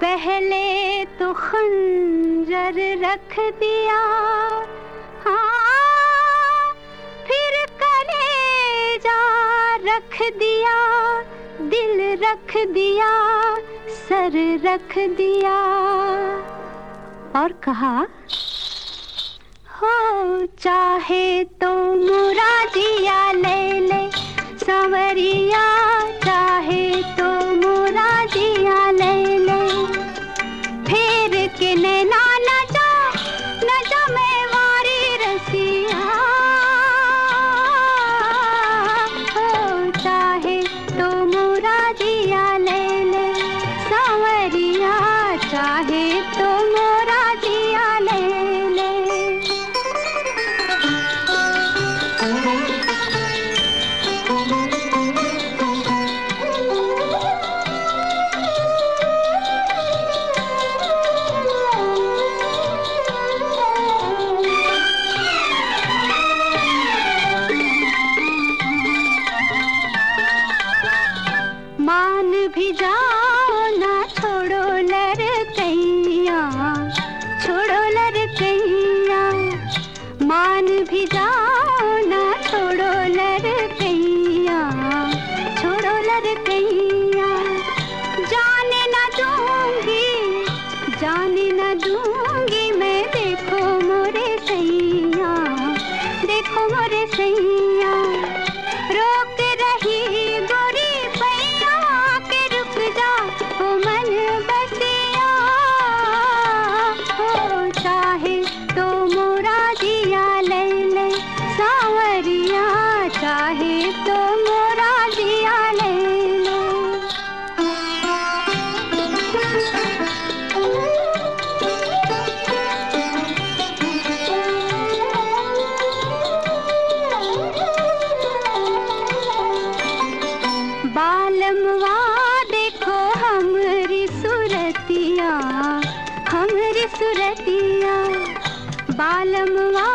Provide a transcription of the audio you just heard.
पहले तो खंजर रख दिया। हाँ फिर कलेजा रख दिया, दिल रख दिया, सर रख दिया। और कहा, हो चाहे तो मुरादिया ले ले, सवरिया भी जाओ ना छोड़ो लड़कैया छोड़ो लड़कैया मान भी जाओ बालमवा देखो हमरी सुरतिया हमरी सुरतिया। बालमवा